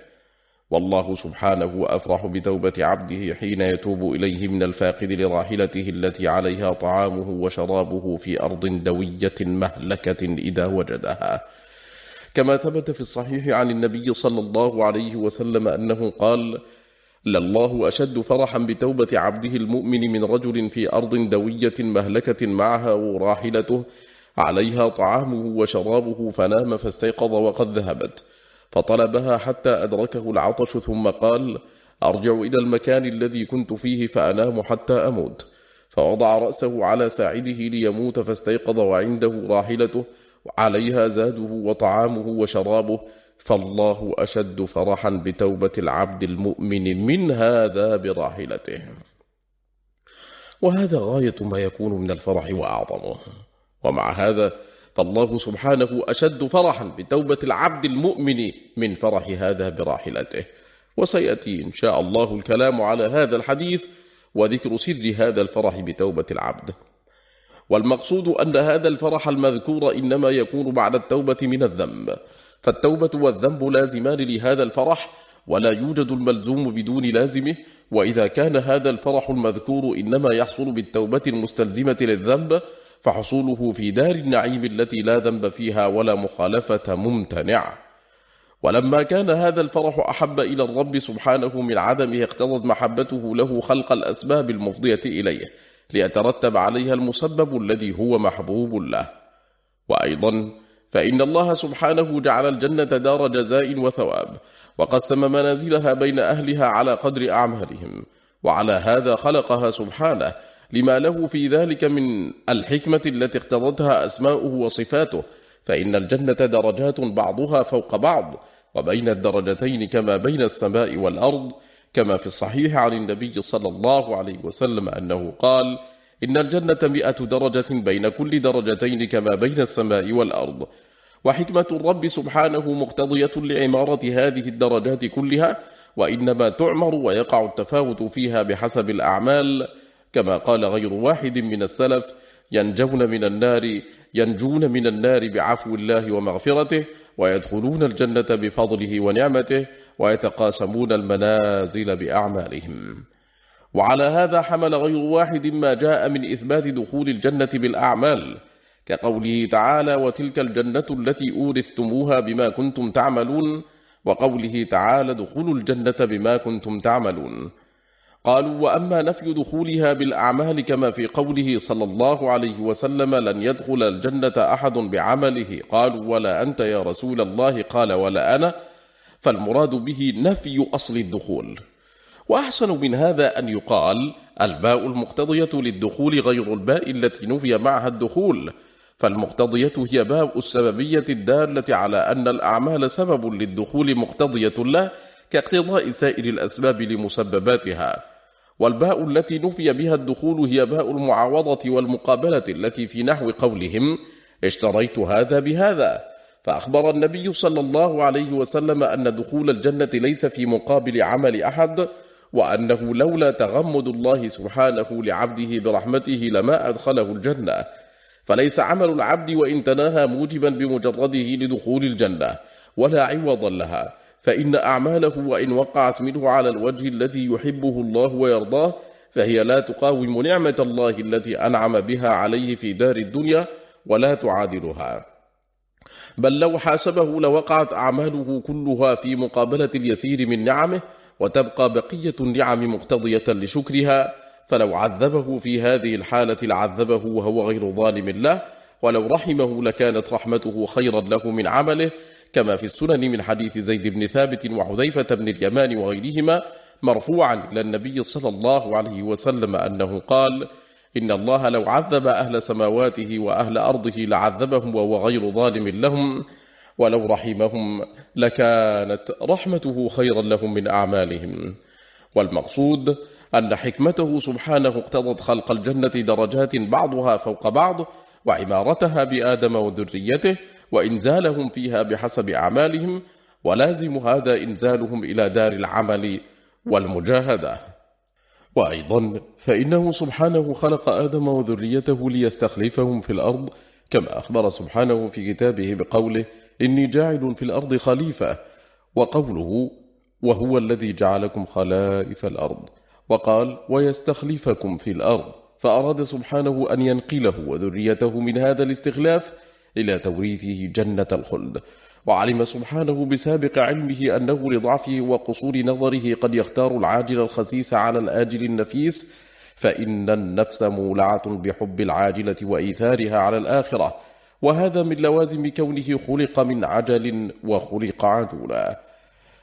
والله سبحانه أفرح بتوبة عبده حين يتوب إليه من الفاقد لراحلته التي عليها طعامه وشرابه في أرض دوية مهلكة إذا وجدها. كما ثبت في الصحيح عن النبي صلى الله عليه وسلم أنه قال لله أشد فرحا بتوبة عبده المؤمن من رجل في أرض دوية مهلكة معها راحلته عليها طعامه وشرابه فنام فاستيقظ وقد ذهبت. فطلبها حتى أدركه العطش ثم قال أرجع إلى المكان الذي كنت فيه فأنام حتى أموت. فوضع رأسه على ساعده ليموت فاستيقظ وعنده راحلته وعليها زاده وطعامه وشرابه فالله أشد فرحا بتوبة العبد المؤمن من هذا براحلته. وهذا غاية ما يكون من الفرح وأعظمه. ومع هذا فالله سبحانه أشد فرحا بتوبة العبد المؤمن من فرح هذا براحلته. وسيأتي إن شاء الله الكلام على هذا الحديث وذكر سر هذا الفرح بتوبة العبد. والمقصود أن هذا الفرح المذكور إنما يكون بعد التوبة من الذنب. فالتوبة والذنب لازمان لهذا الفرح ولا يوجد الملزوم بدون لازمه. وإذا كان هذا الفرح المذكور إنما يحصل بالتوبة المستلزمة للذنب فحصوله في دار النعيم التي لا ذنب فيها ولا مخالفة ممتنع. ولما كان هذا الفرح أحب إلى الرب سبحانه من عدمه اقتضت محبته له خلق الأسباب المفضية إليه ليترتب عليها المسبب الذي هو محبوب له. وأيضا فإن الله سبحانه جعل الجنة دار جزاء وثواب وقسم منازلها بين أهلها على قدر أعمالهم وعلى هذا خلقها سبحانه لما له في ذلك من الحكمة التي اقتضتها أسماؤه وصفاته فإن الجنة درجات بعضها فوق بعض وبين الدرجتين كما بين السماء والأرض كما في الصحيح عن النبي صلى الله عليه وسلم أنه قال إن الجنة مئة درجة بين كل درجتين كما بين السماء والأرض. وحكمة الرب سبحانه مقتضية لعمارة هذه الدرجات كلها وإنما تعمر ويقع التفاوت فيها بحسب الأعمال كما قال غير واحد من السلف ينجون من النار ينجون من النار بعفو الله ومغفرته ويدخلون الجنة بفضله ونعمته ويتقاسمون المنازل بأعمالهم. وعلى هذا حمل غير واحد ما جاء من إثبات دخول الجنة بالأعمال كقوله تعالى وتلك الجنة التي أورثتموها بما كنتم تعملون وقوله تعالى دخلوا الجنة بما كنتم تعملون قالوا وأما نفي دخولها بالأعمال كما في قوله صلى الله عليه وسلم لن يدخل الجنة أحد بعمله. قالوا ولا أنت يا رسول الله؟ قال ولا أنا. فالمراد به نفي أصل الدخول. وأحسن من هذا أن يقال الباء المقتضية للدخول غير الباء التي نفي معها الدخول. فالمقتضية هي باء السببية الدالة على أن الأعمال سبب للدخول مقتضية له كاقتضاء سائر الأسباب لمسبباتها. والباء التي نفي بها الدخول هي باء المعاوضة والمقابلة التي في نحو قولهم اشتريت هذا بهذا. فأخبر النبي صلى الله عليه وسلم أن دخول الجنة ليس في مقابل عمل أحد وأنه لولا تغمد الله سبحانه لعبده برحمته لما أدخله الجنة. فليس عمل العبد وإن تناهى موجبا بمجرده لدخول الجنة ولا عوضا لها. فإن أعماله وإن وقعت منه على الوجه الذي يحبه الله ويرضاه فهي لا تقاوم نعمة الله التي أنعم بها عليه في دار الدنيا ولا تعادلها. بل لو حاسبه لوقعت أعماله كلها في مقابلة اليسير من نعمه وتبقى بقية النعم مقتضية لشكرها فلو عذبه في هذه الحالة لعذبه وهو غير ظالم له ولو رحمه لكانت رحمته خيرا له من عمله كما في السنن من حديث زيد بن ثابت وحذيفة بن اليمان وغيرهما مرفوعا إلى النبي صلى الله عليه وسلم أنه قال إن الله لو عذب أهل سماواته وأهل أرضه لعذبهم وهو غير ظالم لهم ولو رحمهم لكانت رحمته خيرا لهم من أعمالهم. والمقصود أن حكمته سبحانه اقتضت خلق الجنة درجات بعضها فوق بعض وعمارتها بآدم وذريته وإنزالهم فيها بحسب أعمالهم ولازم هذا إنزالهم إلى دار العمل والمجاهدة. وأيضا فإنه سبحانه خلق آدم وذريته ليستخلفهم في الأرض كما أخبر سبحانه في كتابه بقوله إني جاعل في الأرض خليفة وقوله وهو الذي جعلكم خلائف الأرض وقال ويستخلفكم في الأرض فأراد سبحانه أن ينقله وذريته من هذا الاستخلاف إلى توريثه جنة الخلد. وعلم سبحانه بسابق علمه أنه لضعفه وقصور نظره قد يختار العاجل الخسيس على الآجل النفيس فإن النفس مولعة بحب العاجلة وإيثارها على الآخرة. وهذا من لوازم كونه خلق من عجل وخلق عجولا.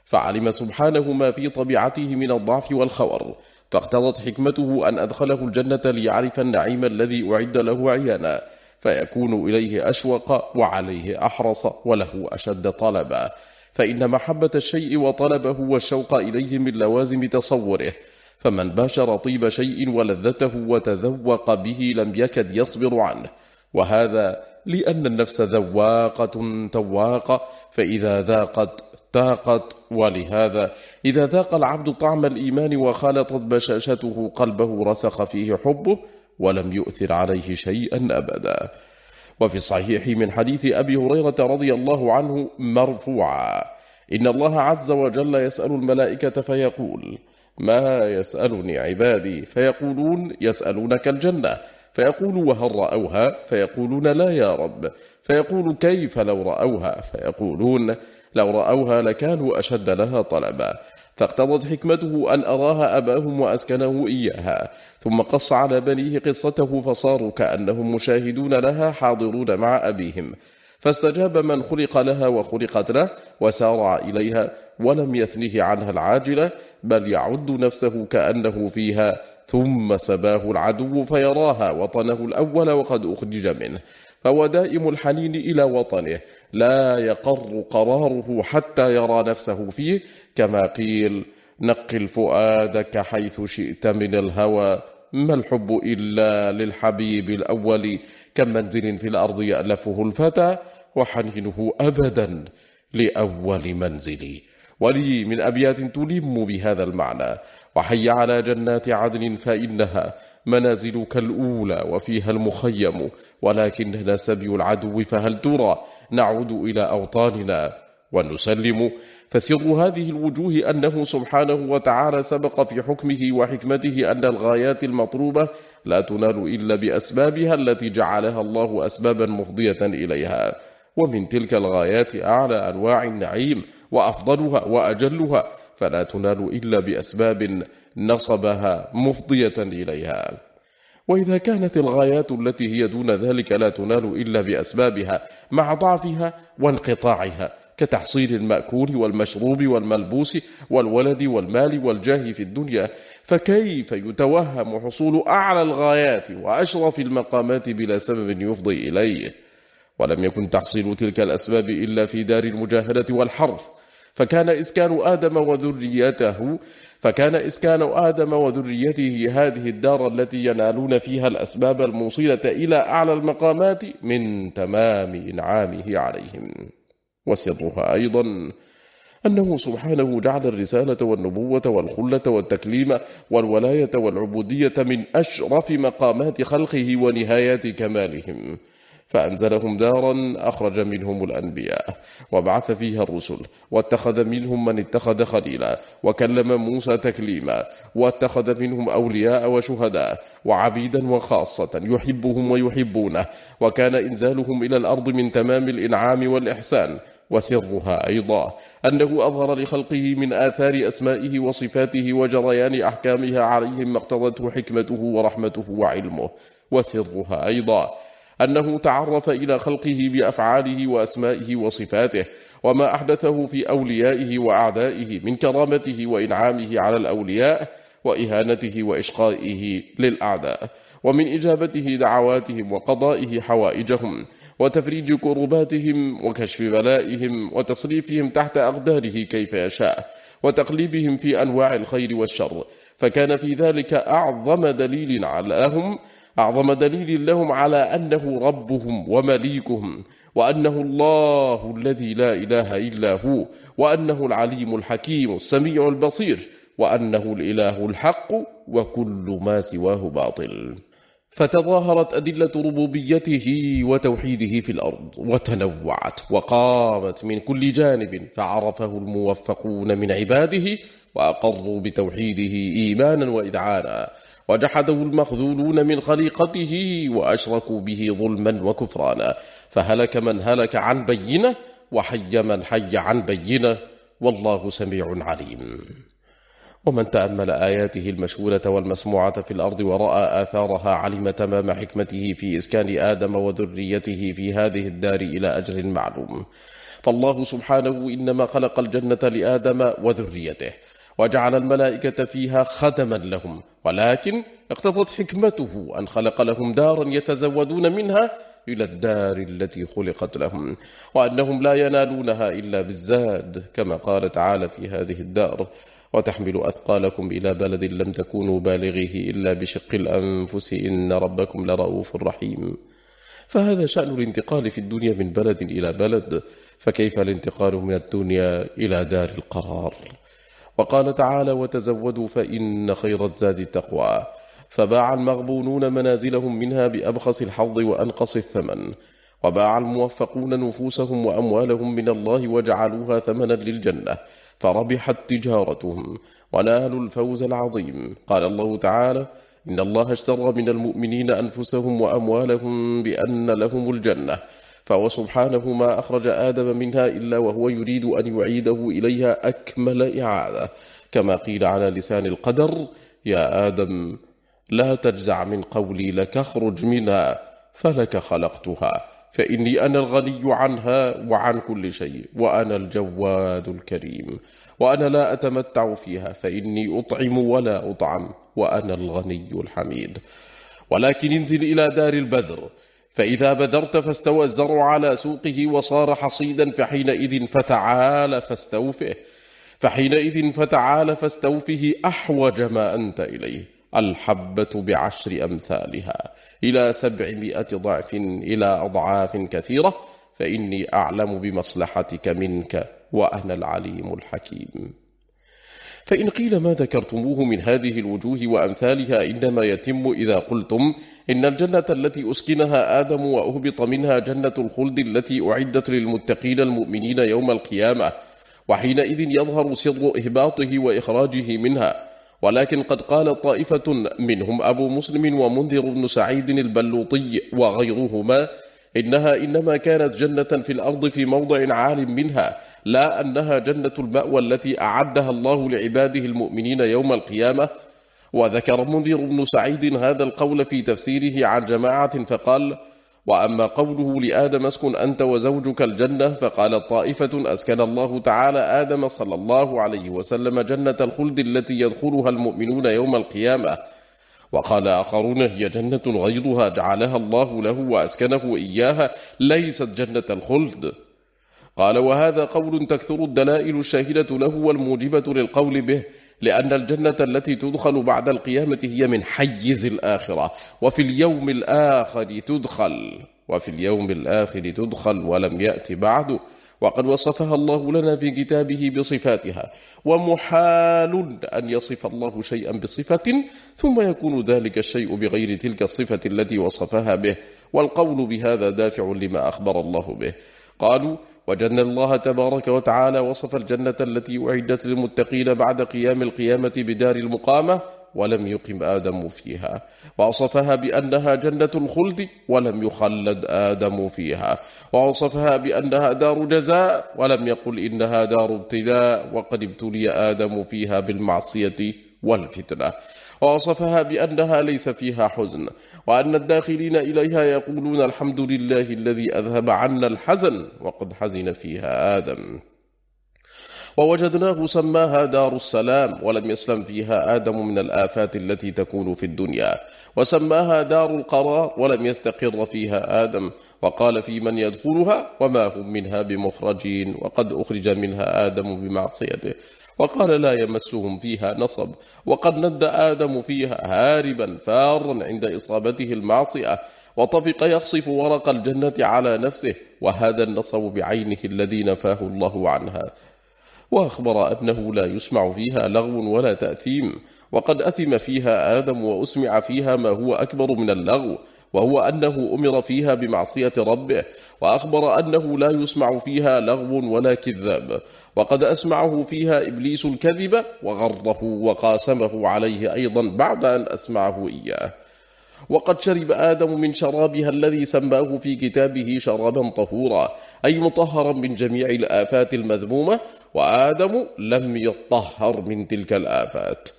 فعلم سبحانه ما في طبيعته من الضعف والخور. فاقتضت حكمته أن أدخله الجنة ليعرف النعيم الذي أعد له عيانا. فيكون إليه أشوق وعليه أحرص وله أشد طلبا. فإن محبة الشيء وطلبه والشوق إليه من لوازم تصوره. فمن باشر طيب شيء ولذته وتذوق به لم يكد يصبر عنه. وهذا لأن النفس ذواقة تواق فإذا ذاقت تاقت. ولهذا إذا ذاق العبد طعم الإيمان وخالطت بشاشته قلبه رسخ فيه حبه ولم يؤثر عليه شيئا أبدا. وفي الصحيح من حديث أبي هريرة رضي الله عنه مرفوعا إن الله عز وجل يسأل الملائكة فيقول ما يسألني عبادي؟ فيقولون يسألونك الجنة. فيقول وهل رأوها؟ فيقولون لا يا رب. فيقول كيف لو رأوها؟ فيقولون لو رأوها لكانوا أشد لها طلبا. فاقتضت حكمته أن أراها أباهم وأسكنه إياها. ثم قص على بنيه قصته فصاروا كأنهم مشاهدون لها حاضرون مع أبيهم. فاستجاب من خلق لها وخلقت له وسارع إليها ولم يثنه عنها العاجلة بل يعد نفسه كأنه فيها ثم سباه العدو فيراها وطنه الأول وقد أخرج منه. فهو دائم الحنين إلى وطنه لا يقر قراره حتى يرى نفسه فيه كما قيل نقل فؤادك حيث شئت من الهوى ما الحب إلا للحبيب الأول؟ كمنزل في الأرض يألفه الفتى وحنينه أبدا لأول منزلي ولي من أبيات تلم بهذا المعنى وحي على جنات عدن فإنها منازلك الأولى وفيها المخيم ولكننا سبي العدو فهل ترى نعود إلى أوطاننا؟ ونسلم. فسر هذه الوجوه أنه سبحانه وتعالى سبق في حكمه وحكمته أن الغايات المطلوبة لا تنال إلا بأسبابها التي جعلها الله أسبابا مفضية إليها. ومن تلك الغايات أعلى أنواع النعيم وأفضلها وأجلها فلا تنال إلا بأسباب نصبها مفضية إليها. وإذا كانت الغايات التي هي دون ذلك لا تنال إلا بأسبابها مع ضعفها وانقطاعها كتحصيل المأكول والمشروب والملبوس والولد والمال والجاه في الدنيا فكيف يتوهم حصول أعلى الغايات وأشرف المقامات بلا سبب يفضي إليه؟ ولم يكن تحصيل تلك الأسباب إلا في دار المجاهدة والحرث فكان إسكان آدم وذريته فكان إسكان آدم وذريته هذه الدار التي ينالون فيها الأسباب الموصلة إلى أعلى المقامات من تمام إنعامه عليهم. وسرها أيضا أنه سبحانه جعل الرسالة والنبوة والخلة والتكليم والولاية والعبودية من أشرف مقامات خلقه ونهايات كمالهم. فأنزلهم دارا أخرج منهم الأنبياء وبعث فيها الرسل واتخذ منهم من اتخذ خليلا وكلم موسى تكليما واتخذ منهم أولياء وشهداء وعبيدا وخاصة يحبهم ويحبونه وكان إنزالهم إلى الأرض من تمام الإنعام والإحسان وسرها أيضا أنه أظهر لخلقه من آثار أسمائه وصفاته وجريان أحكامها عليهم ما اقتضته حكمته ورحمته وعلمه وسرها أيضا أنه تعرف إلى خلقه بأفعاله وأسمائه وصفاته وما أحدثه في أوليائه وأعدائه من كرامته وإنعامه على الأولياء وإهانته وإشقائه للأعداء ومن إجابته دعواتهم وقضائه حوائجهم وتفريج كرباتهم وكشف بلائهم وتصريفهم تحت أقداره كيف يشاء وتقليبهم في أنواع الخير والشر فكان في ذلك أعظم دليل علىهم أعظم دليل لهم على أنه ربهم ومليكهم وأنه الله الذي لا إله إلا هو وأنه العليم الحكيم السميع البصير وأنه الإله الحق وكل ما سواه باطل. فتظاهرت أدلة ربوبيته وتوحيده في الأرض وتنوعت وقامت من كل جانب فعرفه الموفقون من عباده وأقروا بتوحيده إيمانا وإذعانا وجحده المخذولون من خليقته وأشركوا به ظلما وكفرانا. فهلك من هلك عن بينة وحي من حي عن بينة والله سميع عليم. ومن تأمل آياته المشهورة والمسموعة في الأرض ورأى آثارها علم تمام حكمته في إسكان آدم وذريته في هذه الدار إلى أجر معلوم. فالله سبحانه إنما خلق الجنة لآدم وذريته. وجعل الملائكة فيها خدما لهم ولكن اقتضت حكمته أن خلق لهم دارا يتزودون منها إلى الدار التي خلقت لهم وأنهم لا ينالونها إلا بالزاد كما قال تعالى في هذه الدار وتحمل أثقالكم إلى بلد لم تكونوا بالغيه إلا بشق الأنفس إن ربكم لرؤوف رحيم. فهذا شأن الانتقال في الدنيا من بلد إلى بلد فكيف الانتقال من الدنيا إلى دار القرار؟ وقال تعالى وتزودوا فإن خير الزاد التقوى. فباع المغبونون منازلهم منها بأبخس الحظ وأنقص الثمن. وباع الموفقون نفوسهم وأموالهم من الله وجعلوها ثمنا للجنة. فربحت تجارتهم. ونالوا الفوز العظيم. قال الله تعالى إن الله اشترى من المؤمنين أنفسهم وأموالهم بأن لهم الجنة. فهو سبحانه ما أخرج آدم منها إلا وهو يريد أن يعيده إليها أكمل إعادة. كما قيل على لسان القدر يا آدم لا تجزع من قولي لك اخرج منها فلك خلقتها فإني أنا الغني عنها وعن كل شيء وأنا الجواد الكريم وأنا لا أتمتع فيها فإني أطعم ولا أطعم وأنا الغني الحميد. ولكن انزل إلى دار البذر فإذا بذرت فاستوى الزرع على سوقه وصار حصيدا فحينئذ فتعال فاستوفه. فحينئذ فتعال فاستوفه أحوج ما أنت إليه. الحبة بعشر أمثالها. إلى سبعمائة ضعف إلى أضعاف كثيرة. فإني أعلم بمصلحتك منك وأنا العليم الحكيم. فإن قيل ما ذكرتموه من هذه الوجوه وأمثالها إنما يتم إذا قلتم إن الجنة التي أسكنها آدم وأهبط منها جنة الخلد التي أعدت للمتقين المؤمنين يوم القيامة وحينئذ يظهر سر إهباطه وإخراجه منها. ولكن قد قال طائفة منهم أبو مسلم ومنذر بن سعيد البلوطي وغيرهما إنها إنما كانت جنة في الأرض في موضع عال منها لا أنها جنة المأوى التي أعدها الله لعباده المؤمنين يوم القيامة. وذكر منذر بن سعيد هذا القول في تفسيره عن جماعة فقال وأما قوله لآدم اسكن أنت وزوجك الجنة فقال طائفة أسكن الله تعالى آدم صلى الله عليه وسلم جنة الخلد التي يدخلها المؤمنون يوم القيامة. وقال آخرون هي جنة غيرها جعلها الله له وأسكنه إياها ليست جنة الخلد. قال وهذا قول تكثر الدلائل الشاهدة له والموجبة للقول به لأن الجنة التي تدخل بعد القيامة هي من حيز الآخرة وفي اليوم الآخر تدخل وفي اليوم الآخر تدخل ولم يأت بعد وقد وصفها الله لنا في كتابه بصفاتها ومحال أن يصف الله شيئا بصفة ثم يكون ذلك الشيء بغير تلك الصفة التي وصفها به والقول بهذا دافع لما أخبر الله به. قالوا وجن الله تبارك وتعالى وصف الجنة التي أعدت للمتقين بعد قيام القيامة بدار المقامة ولم يقم آدم فيها. ووصفها بأنها جنة الخلد ولم يخلد آدم فيها. ووصفها بأنها دار جزاء ولم يقل إنها دار ابتلاء وقد ابتلي آدم فيها بالمعصية والفتنة. ووصفها بأنها ليس فيها حزن وأن الداخلين إليها يقولون الحمد لله الذي أذهب عنا الحزن وقد حزن فيها آدم. ووجدناه سماها دار السلام ولم يسلم فيها آدم من الآفات التي تكون في الدنيا. وسماها دار القرار ولم يستقر فيها آدم. وقال في من يدخلها وما هم منها بمخرجين وقد أخرج منها آدم بمعصيته. وقال لا يمسهم فيها نصب. وقد ند آدم فيها هاربا فارا عند إصابته المعصية. وطفق يخصف ورق الجنة على نفسه. وهذا النصب بعينه الذي نفاه الله عنها. وأخبر أنه لا يسمع فيها لغو ولا تأثيم. وقد أثم فيها آدم وأسمع فيها ما هو أكبر من اللغو. وهو أنه أمر فيها بمعصية ربه وأخبر أنه لا يسمع فيها لغو ولا كذاب وقد أسمعه فيها إبليس الكذب وغره وقاسمه عليه أيضا بعد أن أسمعه إياه. وقد شرب آدم من شرابها الذي سماه في كتابه شرابا طهورا أي مطهرا من جميع الآفات المذمومة وآدم لم يطهر من تلك الآفات.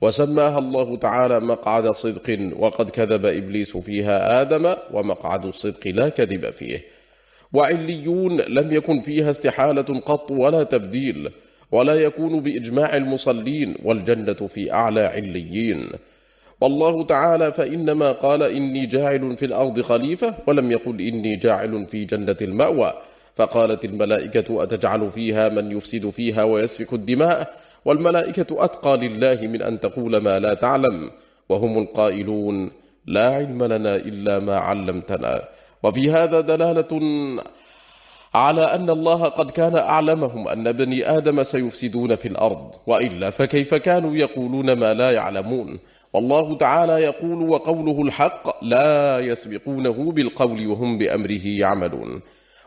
وسماها الله تعالى مقعد صدق وقد كذب إبليس فيها آدم ومقعد الصدق لا كذب فيه. وعليون لم يكن فيها استحالة قط ولا تبديل ولا يكون بإجماع المصلين والجنة في أعلى عليين. والله تعالى فإنما قال إني جاعل في الأرض خليفة ولم يقل إني جاعل في جنة المأوى. فقالت الملائكة أتجعل فيها من يفسد فيها ويسفك الدماء؟ والملائكة أتقى لله من أن تقول ما لا تعلم وهم القائلون لا علم لنا إلا ما علمتنا. وفي هذا دلالة على أن الله قد كان أعلمهم أن بني آدم سيفسدون في الأرض وإلا فكيف كانوا يقولون ما لا يعلمون؟ والله تعالى يقول وقوله الحق لا يسبقونه بالقول وهم بأمره يعملون.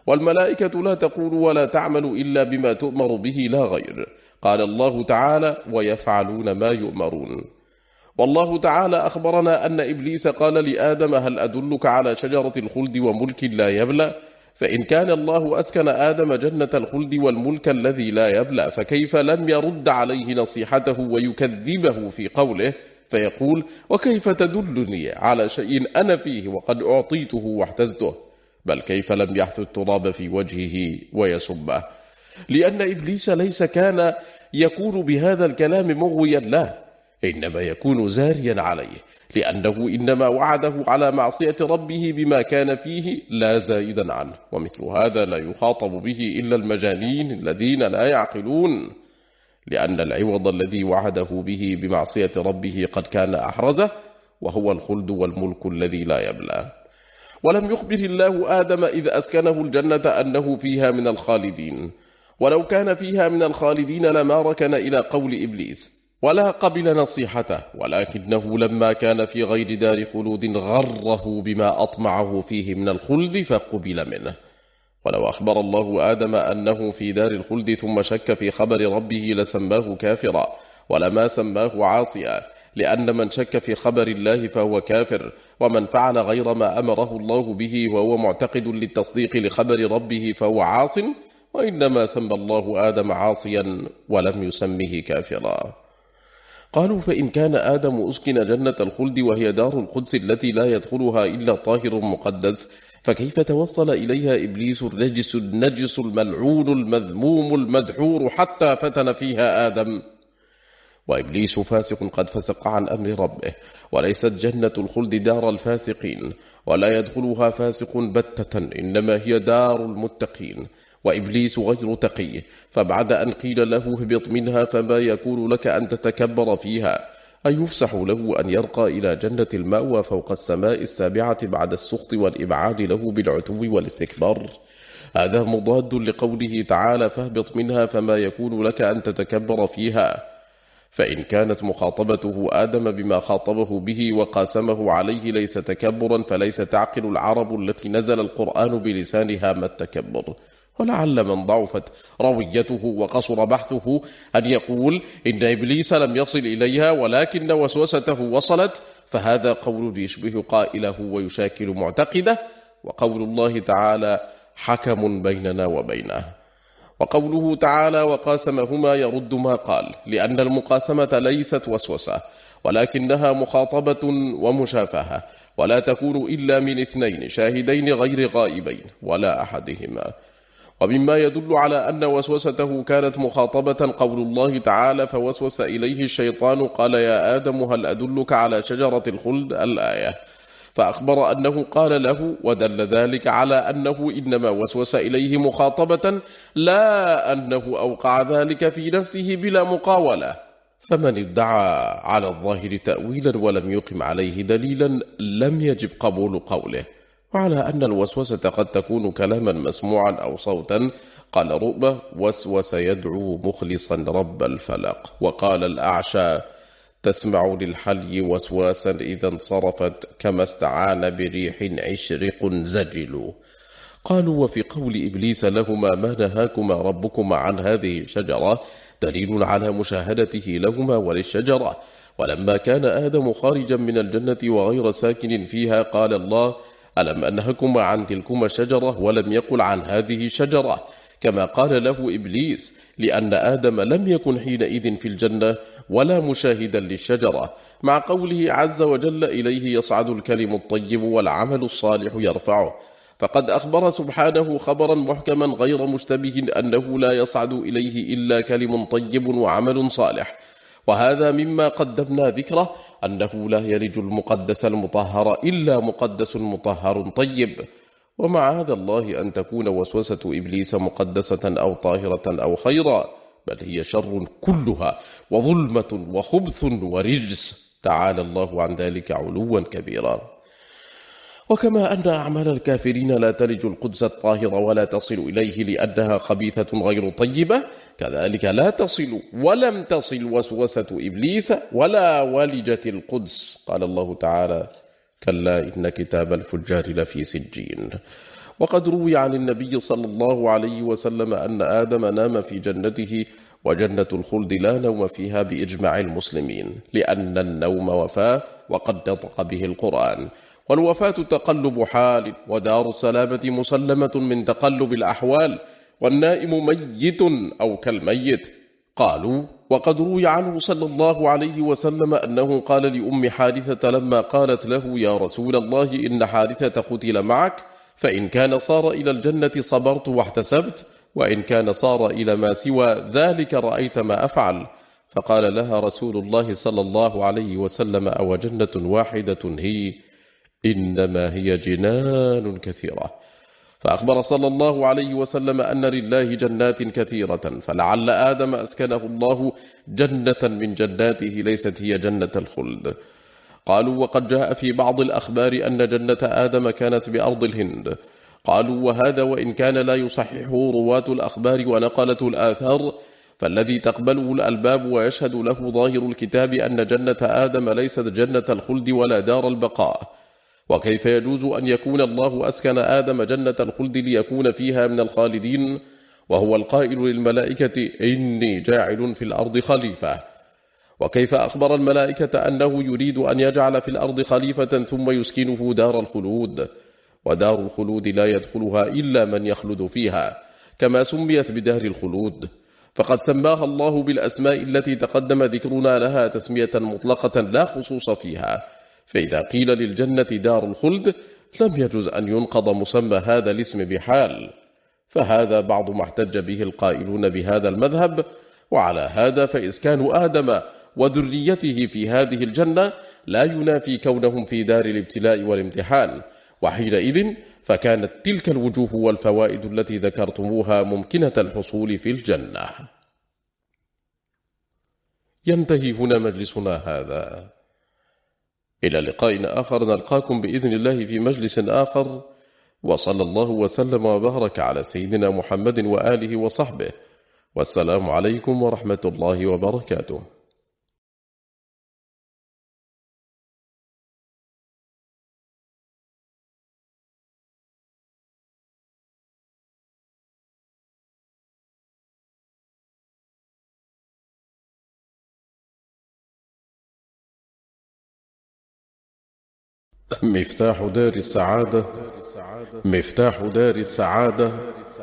والملائكة لا تقول ولا تعمل إلا بما تؤمر به لا غير. قال الله تعالى ويفعلون ما يؤمرون والله تعالى أخبرنا أن إبليس قال لآدم هل أدلك على شجرة الخلد وملك لا يبلى؟ فإن كان الله أسكن آدم جنة الخلد والملك الذي لا يبلى فكيف لم يرد عليه نصيحته ويكذبه في قوله؟ فيقول وكيف تدلني على شيء أنا فيه وقد أعطيته واحتزته؟ بل كيف لم يحث التراب في وجهه ويسبه؟ لأن إبليس ليس كان يكون بهذا الكلام مغويا له إنما يكون زاريا عليه لأنه إنما وعده على معصية ربه بما كان فيه لا زائدا عنه ومثل هذا لا يخاطب به إلا المجانين الذين لا يعقلون لأن العوض الذي وعده به بمعصية ربه قد كان أحرزه وهو الخلد والملك الذي لا يبلى. ولم يخبر الله آدم إذ أسكنه الجنة أنه فيها من الخالدين. ولو كان فيها من الخالدين لما ركن إلى قول إبليس ولا قبل نصيحته ولكنه لما كان في غير دار خلود غره بما أطمعه فيه من الخلد فقبل منه. ولو أخبر الله آدم أنه في دار الخلد ثم شك في خبر ربه لسماه كافرا ولما سماه عاصيا لأن من شك في خبر الله فهو كافر ومن فعل غير ما أمره الله به وهو معتقد للتصديق لخبر ربه فهو عاص وإنما سمى الله آدم عاصيا ولم يسمه كافرا. قالوا فإن كان آدم أسكن جنة الخلد وهي دار القدس التي لا يدخلها إلا طاهر مقدس فكيف توصل إليها إبليس الرجس النجس الملعون المذموم المدحور حتى فتن فيها آدم؟ وإبليس فاسق قد فسق عن أمر ربه وليست جنة الخلد دار الفاسقين ولا يدخلها فاسق بتة إنما هي دار المتقين. وإبليس غير تقي. فبعد أن قيل له اهبط منها فما يكون لك أن تتكبر فيها. أي يفسح له أن يرقى إلى جنة المأوى فوق السماء السابعة بعد السخط والإبعاد له بالعتو والاستكبار. هذا مضاد لقوله تعالى فاهبط منها فما يكون لك أن تتكبر فيها. فإن كانت مخاطبته آدم بما خاطبه به وقاسمه عليه ليس تكبرا فليس تعقل العرب التي نزل القرآن بلسانها ما التكبر. ولعل من ضعفت رويته وقصر بحثه أن يقول إن إبليس لم يصل إليها ولكن وسوسته وصلت فهذا قول يشبه قائله ويشاكل معتقده وقول الله تعالى حكم بيننا وبينه. وقوله تعالى وقاسمهما يرد ما قال لأن المقاسمة ليست وسوسة ولكنها مخاطبة ومشافهة ولا تكون إلا من اثنين شاهدين غير غائبين ولا أحدهما. ومما يدل على أن وسوسته كانت مخاطبة قول الله تعالى فوسوس إليه الشيطان قال يا آدم هل أدلك على شجرة الخلد؟ الآية. فأخبر أنه قال له ودل ذلك على أنه إنما وسوس إليه مخاطبة لا أنه أوقع ذلك في نفسه بلا مقاولة. فمن ادعى على الظاهر تأويلا ولم يقم عليه دليلا لم يجب قبول قوله. وعلى أن الوسوسة قد تكون كلاما مسموعا أو صوتا قال رؤبة وسوس يدعو مخلصا رب الفلق. وقال الأعشى تسمع للحلي وسواسا إذا انصرفت كما استعان بريح عشرق زجل قالوا وفي قول إبليس لهما ما نهاكما ربكما عن هذه الشجرة؟ دليل على مشاهدته لهما وللشجرة. ولما كان آدم خارجا من الجنة وغير ساكن فيها قال الله ألم أنهكما عن تلكما الشجرة ولم يقل عن هذه الشجرة كما قال له إبليس لأن آدم لم يكن حينئذ في الجنة ولا مشاهدا للشجرة مع قوله عز وجل إليه يصعد الكلم الطيب والعمل الصالح يرفعه. فقد أخبر سبحانه خبرا محكما غير مشتبه أنه لا يصعد إليه إلا كلم طيب وعمل صالح. وهذا مما قدمنا ذكره أنه لا يرج المقدس المطهر إلا مقدس مطهر طيب. ومعاذ الله أن تكون وسوسة إبليس مقدسة أو طاهرة أو خيرا بل هي شر كلها وظلمة وخبث ورجس. تعالى الله عن ذلك علوا كبيرا. وكما أن أعمال الكافرين لا تلج القدس الطاهر ولا تصل إليه لأنها خبيثة غير طيبة كذلك لا تصل ولم تصل وسوسة إبليس ولا ولجت القدس. قال الله تعالى كلا إن كتاب الفجار لفي سجين وقد روي عن النبي صلى الله عليه وسلم أن آدم نام في جنته وجنة الخلد لا نوم فيها بإجماع المسلمين لأن النوم وفاه وقد نطق به القرآن. والوفاة تقلب حال ودار السلامة مسلمة من تقلب الأحوال والنائم ميت أو كالميت. قالوا وقد روي عنه صلى الله عليه وسلم أنه قال لأم حارثة لما قالت له يا رسول الله إن حارثة قتل معك فإن كان صار إلى الجنة صبرت واحتسبت وإن كان صار إلى ما سوى ذلك رأيت ما أفعل. فقال لها رسول الله صلى الله عليه وسلم أو جنة واحدة هي؟ إنما هي جنان كثيرة. فأخبر صلى الله عليه وسلم أن لله جنات كثيرة فلعل آدم أسكنه الله جنة من جناته ليست هي جنة الخلد. قالوا وقد جاء في بعض الأخبار أن جنة آدم كانت بأرض الهند. قالوا وهذا وإن كان لا يصححه رواة الأخبار ونقلة الآثار فالذي تقبله الألباب ويشهد له ظاهر الكتاب أن جنة آدم ليست جنة الخلد ولا دار البقاء. وكيف يجوز أن يكون الله أسكن آدم جنة الخلد ليكون فيها من الخالدين؟ وهو القائل للملائكة إني جاعل في الأرض خليفة. وكيف أخبر الملائكة أنه يريد أن يجعل في الأرض خليفة ثم يسكنه دار الخلود؟ ودار الخلود لا يدخلها إلا من يخلد فيها كما سميت بدار الخلود. فقد سماها الله بالأسماء التي تقدم ذكرنا لها تسمية مطلقة لا خصوص فيها. فإذا قيل للجنة دار الخلد لم يجز أن ينقض مسمى هذا الاسم بحال. فهذا بعض ما احتج به القائلون بهذا المذهب وعلى هذا فإسكان آدم وذريته في هذه الجنة لا ينافي كونهم في دار الابتلاء والامتحان. وحينئذ فكانت تلك الوجوه والفوائد التي ذكرتموها ممكنة الحصول في الجنة. ينتهي هنا مجلسنا هذا. إلى لقاء آخر نلقاكم بإذن الله في مجلس آخر. وصلى الله وسلم وبارك على سيدنا محمد وآله وصحبه. والسلام عليكم ورحمة الله وبركاته. مفتاح دار السعادة مفتاح دار السعادة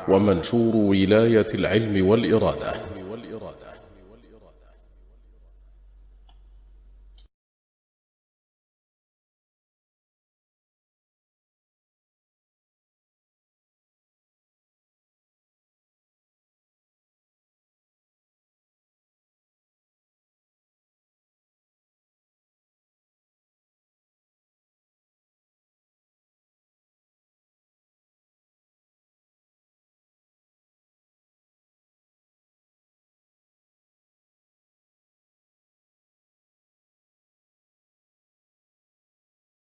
ومنشور ولاية العلم والإرادة.